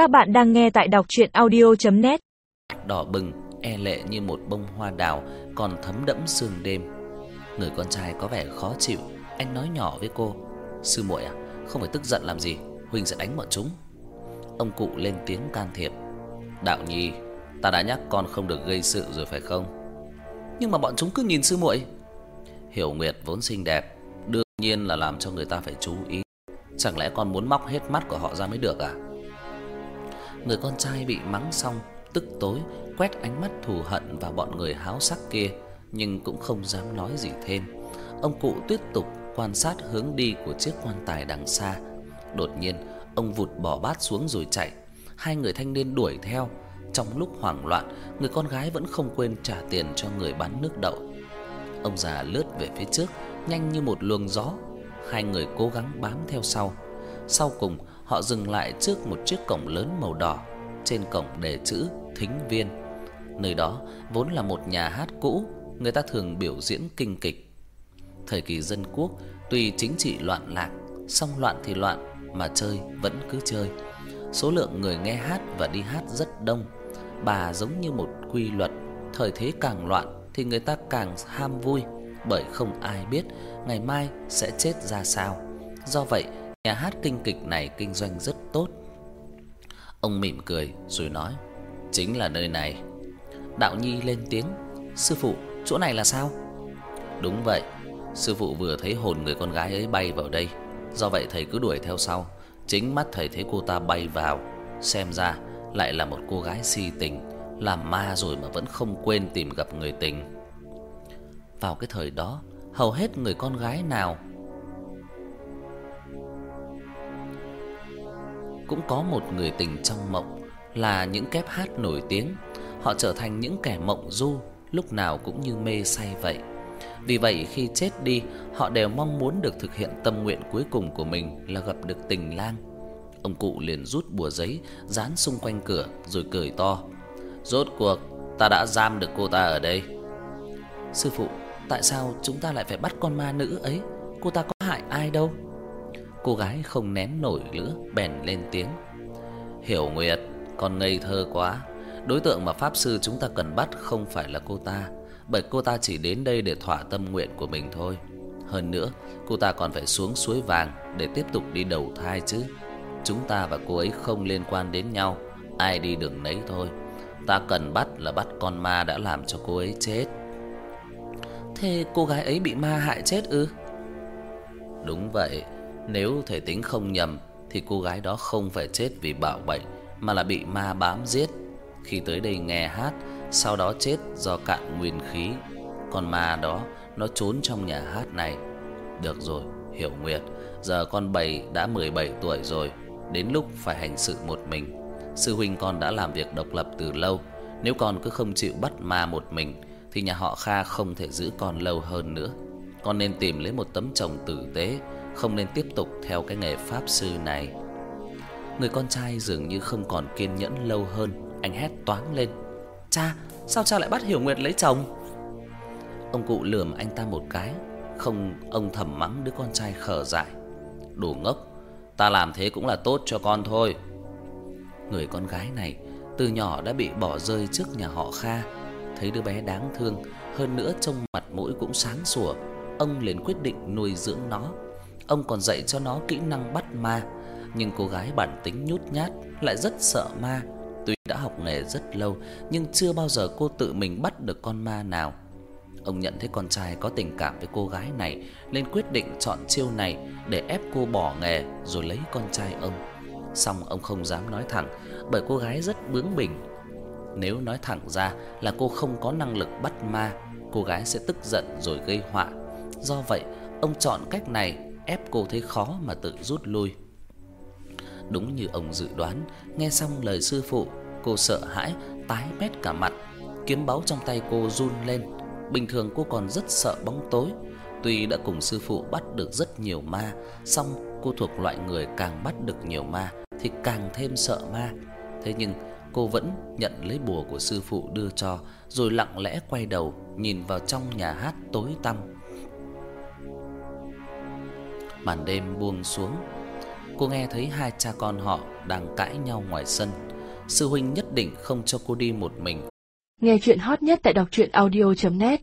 Các bạn đang nghe tại đọc audio net Đỏ bừng, e lệ như một bông hoa đào còn thấm đẫm sương đêm. Người con trai có vẻ khó chịu, anh nói nhỏ với cô: "Sư muội à, không phải tức giận làm gì, huynh sẽ đánh bọn chúng." Ông cụ lên tiếng can thiệp: "Đạo Nhi, ta đã nhắc con không được gây sự rồi phải không?" "Nhưng mà bọn chúng cứ nhìn sư muội." Hiểu Nguyệt vốn xinh đẹp, đương nhiên là làm cho người ta phải chú ý. Chẳng lẽ con muốn móc hết mắt của họ ra mới được à? Người con trai bị mắng xong, tức tối quét ánh mắt thù hận vào bọn người háo sắc kia, nhưng cũng không dám nói gì thêm. Ông cụ tiếp tục quan sát hướng đi của chiếc quan tài đằng xa. Đột nhiên, ông vụt bỏ bát xuống rồi chạy. Hai người thanh niên đuổi theo. Trong lúc hoảng loạn, người con gái vẫn không quên trả tiền cho người bán nước đậu. Ông già lướt về phía trước, nhanh như một luồng gió. Hai người cố gắng bám theo sau. Sau cùng, họ dừng lại trước một chiếc cổng lớn màu đỏ, trên cổng đề chữ Thính Viên. Nơi đó vốn là một nhà hát cũ, người ta thường biểu diễn kinh kịch. Thời kỳ dân quốc, tuy chính trị loạn lạc, song loạn thì loạn mà chơi vẫn cứ chơi. Số lượng người nghe hát và đi hát rất đông. Bà giống như một quy luật, thời thế càng loạn thì người ta càng ham vui, bởi không ai biết ngày mai sẽ chết ra sao. Do vậy, nhà hát kinh kịch này kinh doanh rất tốt. Ông mỉm cười rồi nói: "Chính là nơi này." Đạo Nhi lên tiếng: "Sư phụ, chỗ này là sao?" "Đúng vậy, sư phụ vừa thấy hồn người con gái ấy bay vào đây, do vậy thầy cứ đuổi theo sau. Chính mắt thầy thấy cô ta bay vào, xem ra lại là một cô gái si tình, làm ma rồi mà vẫn không quên tìm gặp người tình." Vào cái thời đó, hầu hết người con gái nào cũng có một người tình trong mộng là những kép hát nổi tiếng, họ trở thành những kẻ mộng du, lúc nào cũng như mê say vậy. Vì vậy khi chết đi, họ đều mong muốn được thực hiện tâm nguyện cuối cùng của mình là gặp được tình lang. Ông cụ liền rút bùa giấy dán xung quanh cửa rồi cười to: "Rốt cuộc ta đã giam được cô ta ở đây." "Sư phụ, tại sao chúng ta lại phải bắt con ma nữ ấy? Cô ta có hại ai đâu?" Cô gái không nén nổi nữa bèn lên tiếng. "Hiểu Nguyệt, con ngây thơ quá. Đối tượng mà pháp sư chúng ta cần bắt không phải là cô ta, bởi cô ta chỉ đến đây để thỏa tâm nguyện của mình thôi. Hơn nữa, cô ta còn phải xuống suối vàng để tiếp tục đi đầu thai chứ. Chúng ta và cô ấy không liên quan đến nhau, ai đi đường nấy thôi. Ta cần bắt là bắt con ma đã làm cho cô ấy chết." Thế cô gái ấy bị ma hại chết ư? Đúng vậy, nếu thể tính không nhầm thì cô gái đó không phải chết vì bạo bệnh mà là bị ma bám giết khi tới đây nghe hát, sau đó chết do cạn nguyên khí. còn ma đó nó trốn trong nhà hát này. Được rồi, Hiểu Nguyệt, giờ con bảy đã 17 tuổi rồi, đến lúc phải hành sự một mình. Sư huynh con đã làm việc độc lập từ lâu, nếu con cứ không chịu bắt ma một mình thì nhà họ Kha không thể giữ con lâu hơn nữa. Con nên tìm lấy một tấm chồng tử tế, không nên tiếp tục theo cái nghề pháp sư này. Người con trai dường như không còn kiên nhẫn lâu hơn, anh hét toáng lên: "Cha, sao cha lại bắt Hiểu Nguyệt lấy chồng?" Ông cụ lườm anh ta một cái, không ông thầm mắng đứa con trai khờ dại: "Đồ ngốc, ta làm thế cũng là tốt cho con thôi." Người con gái này từ nhỏ đã bị bỏ rơi trước nhà họ Kha, thấy đứa bé đáng thương, hơn nữa trông mặt mũi cũng sáng sủa, ông liền quyết định nuôi dưỡng nó. Ông còn dạy cho nó kỹ năng bắt ma, nhưng cô gái bản tính nhút nhát lại rất sợ ma. Tuy đã học nghề rất lâu, nhưng chưa bao giờ cô tự mình bắt được con ma nào. Ông nhận thấy con trai có tình cảm với cô gái này nên quyết định chọn chiêu này để ép cô bỏ nghề rồi lấy con trai ông. Song ông không dám nói thẳng bởi cô gái rất bướng bỉnh. Nếu nói thẳng ra là cô không có năng lực bắt ma, cô gái sẽ tức giận rồi gây họa. Do vậy, ông chọn cách này ép cô thấy khó mà tự rút lui. Đúng như ông dự đoán, nghe xong lời sư phụ, cô sợ hãi tái mét cả mặt, kiếm báu trong tay cô run lên. Bình thường cô còn rất sợ bóng tối, tuy đã cùng sư phụ bắt được rất nhiều ma, song cô thuộc loại người càng bắt được nhiều ma thì càng thêm sợ ma. Thế nhưng cô vẫn nhận lấy bùa của sư phụ đưa cho, rồi lặng lẽ quay đầu nhìn vào trong nhà hát tối tăm. Màn đêm buông xuống, cô nghe thấy hai cha con họ đang cãi nhau ngoài sân. Sư huynh nhất định không cho cô đi một mình. Nghe chuyện hot nhất tại đọc truyện audio net